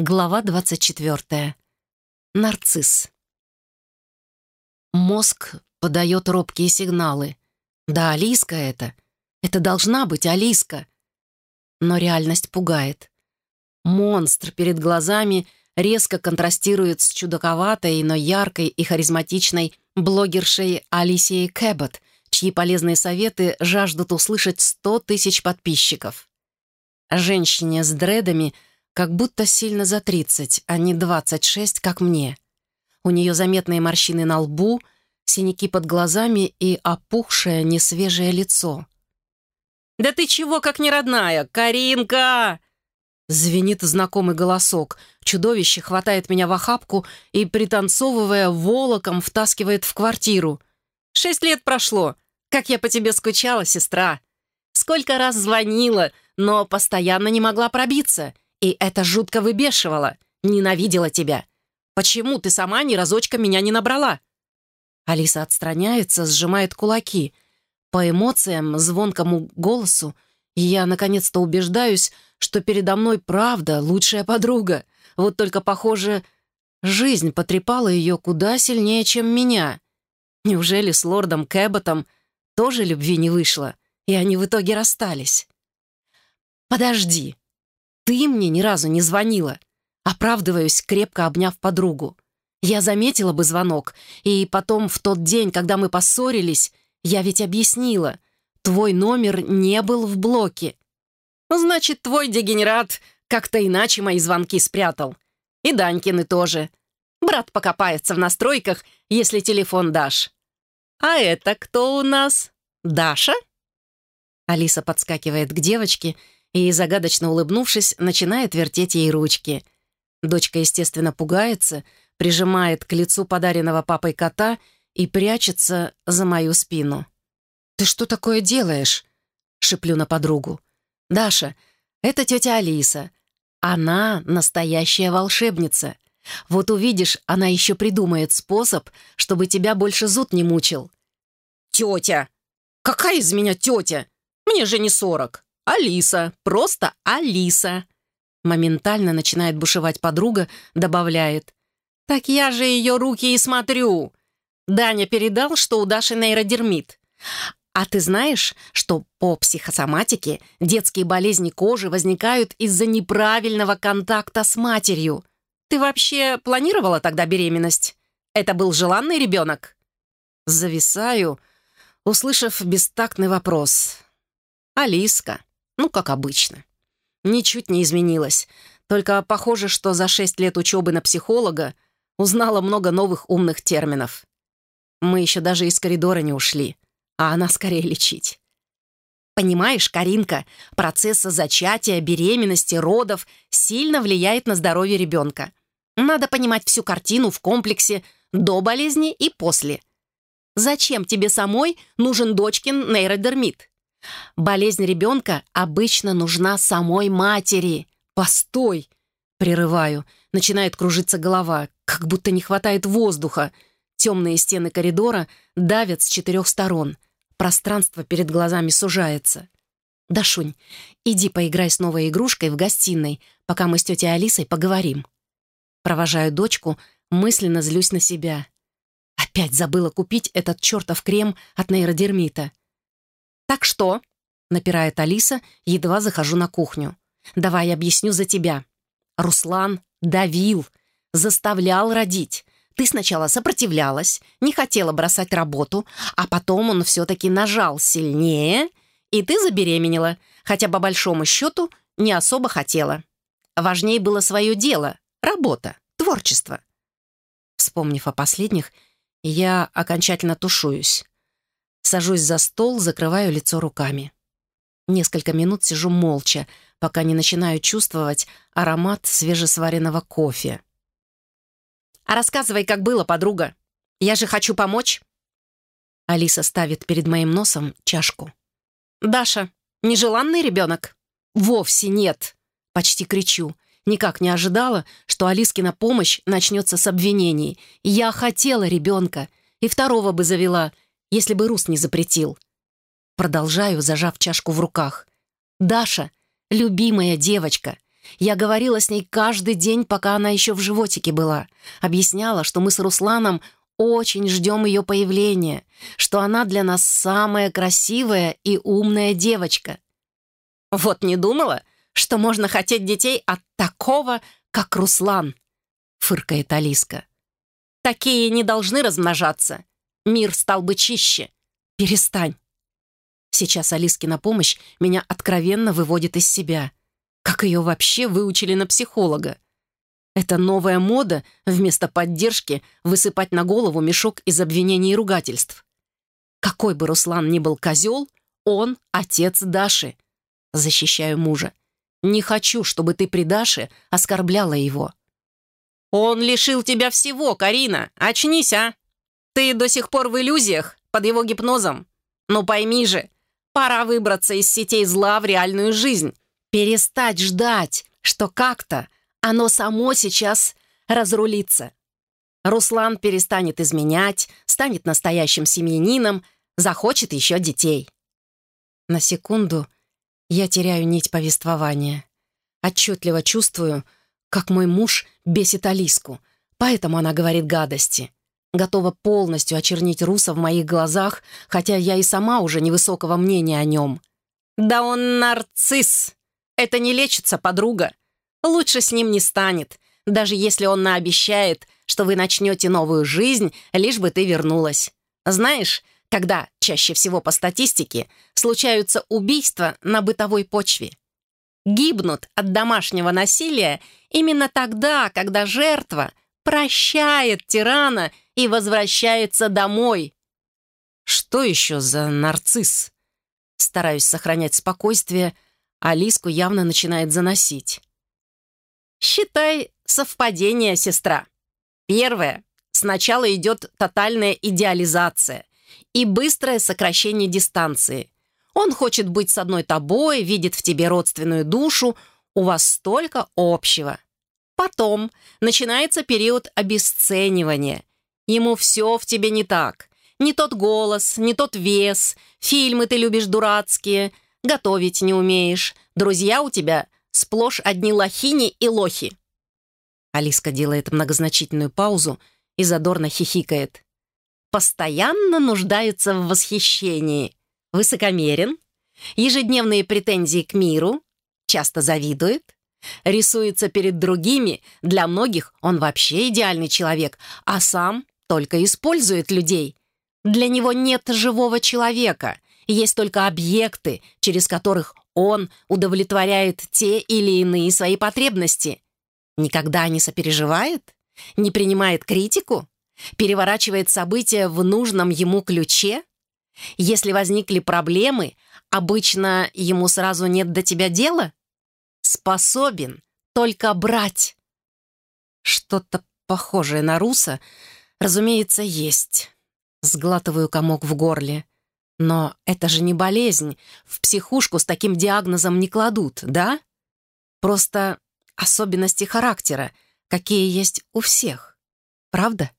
Глава 24. Нарцисс. Мозг подает робкие сигналы. Да, Алиска это. Это должна быть Алиска. Но реальность пугает. Монстр перед глазами резко контрастирует с чудаковатой, но яркой и харизматичной блогершей Алисией Кэббот, чьи полезные советы жаждут услышать 100 тысяч подписчиков. Женщине с дредами — как будто сильно за 30, а не 26, как мне. У нее заметные морщины на лбу, синяки под глазами и опухшее несвежее лицо. «Да ты чего, как не родная, Каринка!» Звенит знакомый голосок. Чудовище хватает меня в охапку и, пританцовывая, волоком втаскивает в квартиру. «Шесть лет прошло. Как я по тебе скучала, сестра! Сколько раз звонила, но постоянно не могла пробиться. И это жутко выбешивало. Ненавидела тебя. Почему ты сама ни разочка меня не набрала?» Алиса отстраняется, сжимает кулаки. По эмоциям, звонкому голосу, я наконец-то убеждаюсь, что передо мной правда лучшая подруга. Вот только, похоже, жизнь потрепала ее куда сильнее, чем меня. Неужели с лордом Кэбботом тоже любви не вышло, и они в итоге расстались? «Подожди», ты мне ни разу не звонила. Оправдываюсь, крепко обняв подругу. Я заметила бы звонок, и потом в тот день, когда мы поссорились, я ведь объяснила. Твой номер не был в блоке. Значит, твой дегенерат как-то иначе мои звонки спрятал. И Данькины тоже. Брат покопается в настройках, если телефон дашь. А это кто у нас? Даша? Алиса подскакивает к девочке и, загадочно улыбнувшись, начинает вертеть ей ручки. Дочка, естественно, пугается, прижимает к лицу подаренного папой кота и прячется за мою спину. «Ты что такое делаешь?» — шиплю на подругу. «Даша, это тетя Алиса. Она настоящая волшебница. Вот увидишь, она еще придумает способ, чтобы тебя больше зуд не мучил». «Тетя! Какая из меня тетя? Мне же не сорок!» «Алиса, просто Алиса!» Моментально начинает бушевать подруга, добавляет. «Так я же ее руки и смотрю!» Даня передал, что у Даши нейродермит. А ты знаешь, что по психосоматике детские болезни кожи возникают из-за неправильного контакта с матерью? Ты вообще планировала тогда беременность? Это был желанный ребенок? Зависаю, услышав бестактный вопрос. «Алиска, ну, как обычно. Ничуть не изменилась. Только похоже, что за шесть лет учебы на психолога узнала много новых умных терминов. Мы еще даже из коридора не ушли, а она скорее лечить. Понимаешь, Каринка, процесс зачатия, беременности, родов сильно влияет на здоровье ребенка. Надо понимать всю картину в комплексе до болезни и после. Зачем тебе самой нужен дочкин нейродермит? Болезнь ребенка обычно нужна самой матери. Постой! Прерываю. Начинает кружиться голова, как будто не хватает воздуха. Темные стены коридора давят с четырех сторон. Пространство перед глазами сужается. «Дашунь, иди поиграй с новой игрушкой в гостиной, пока мы с тетей Алисой поговорим». Провожаю дочку, мысленно злюсь на себя. Опять забыла купить этот чертов крем от нейродермита. «Так что?» — напирает Алиса, едва захожу на кухню. «Давай объясню за тебя. Руслан давил, заставлял родить. Ты сначала сопротивлялась, не хотела бросать работу, а потом он все-таки нажал сильнее, и ты забеременела, хотя по большому счету не особо хотела. Важнее было свое дело, работа, творчество». Вспомнив о последних, я окончательно тушуюсь. Сажусь за стол, закрываю лицо руками. Несколько минут сижу молча, пока не начинаю чувствовать аромат свежесваренного кофе. «А рассказывай, как было, подруга. Я же хочу помочь». Алиса ставит перед моим носом чашку. «Даша, нежеланный ребенок?» «Вовсе нет!» — почти кричу. Никак не ожидала, что Алискина помощь начнется с обвинений. Я хотела ребенка, и второго бы завела — если бы Рус не запретил. Продолжаю, зажав чашку в руках. «Даша, любимая девочка, Я говорила с ней каждый день, пока она еще в животике была. Объясняла, что мы с Русланом очень ждем ее появления, что она для нас самая красивая и умная девочка. Вот не думала, что можно хотеть детей от такого, как Руслан, фыркает Алиска. Такие не должны размножаться. Мир стал бы чище. Перестань. Сейчас Алиске на помощь меня откровенно выводит из себя. Как ее вообще выучили на психолога? Это новая мода вместо поддержки высыпать на голову мешок из обвинений и ругательств. Какой бы Руслан ни был козел, он отец Даши. Защищаю мужа. Не хочу, чтобы ты при Даше оскорбляла его. Он лишил тебя всего, Карина. Очнись, а? Ты до сих пор в иллюзиях, под его гипнозом. Ну пойми же, пора выбраться из сетей зла в реальную жизнь. Перестать ждать, что как-то оно само сейчас разрулится. Руслан перестанет изменять, станет настоящим семьянином, захочет еще детей. На секунду я теряю нить повествования. Отчетливо чувствую, как мой муж бесит Алиску, поэтому она говорит гадости. Готова полностью очернить Руса в моих глазах, хотя я и сама уже невысокого мнения о нем. «Да он нарцисс! Это не лечится, подруга!» Лучше с ним не станет, даже если он наобещает, что вы начнете новую жизнь, лишь бы ты вернулась. Знаешь, когда, чаще всего по статистике, случаются убийства на бытовой почве? Гибнут от домашнего насилия именно тогда, когда жертва прощает тирана и возвращается домой. Что еще за нарцисс? Стараюсь сохранять спокойствие, а Лиску явно начинает заносить. Считай совпадение, сестра. Первое. Сначала идет тотальная идеализация и быстрое сокращение дистанции. Он хочет быть с одной тобой, видит в тебе родственную душу, у вас столько общего. Потом начинается период обесценивания. Ему все в тебе не так. Не тот голос, не тот вес, фильмы ты любишь дурацкие, готовить не умеешь, друзья у тебя сплошь одни лохини и лохи». Алиска делает многозначительную паузу и задорно хихикает. «Постоянно нуждается в восхищении. Высокомерен, ежедневные претензии к миру, часто завидует, рисуется перед другими, для многих он вообще идеальный человек, а сам только использует людей. Для него нет живого человека, есть только объекты, через которых он удовлетворяет те или иные свои потребности. Никогда не сопереживает? Не принимает критику? Переворачивает события в нужном ему ключе? Если возникли проблемы, обычно ему сразу нет до тебя дела? Способен только брать. Что-то похожее на Руса, разумеется, есть. Сглатываю комок в горле. Но это же не болезнь. В психушку с таким диагнозом не кладут, да? Просто особенности характера, какие есть у всех. Правда?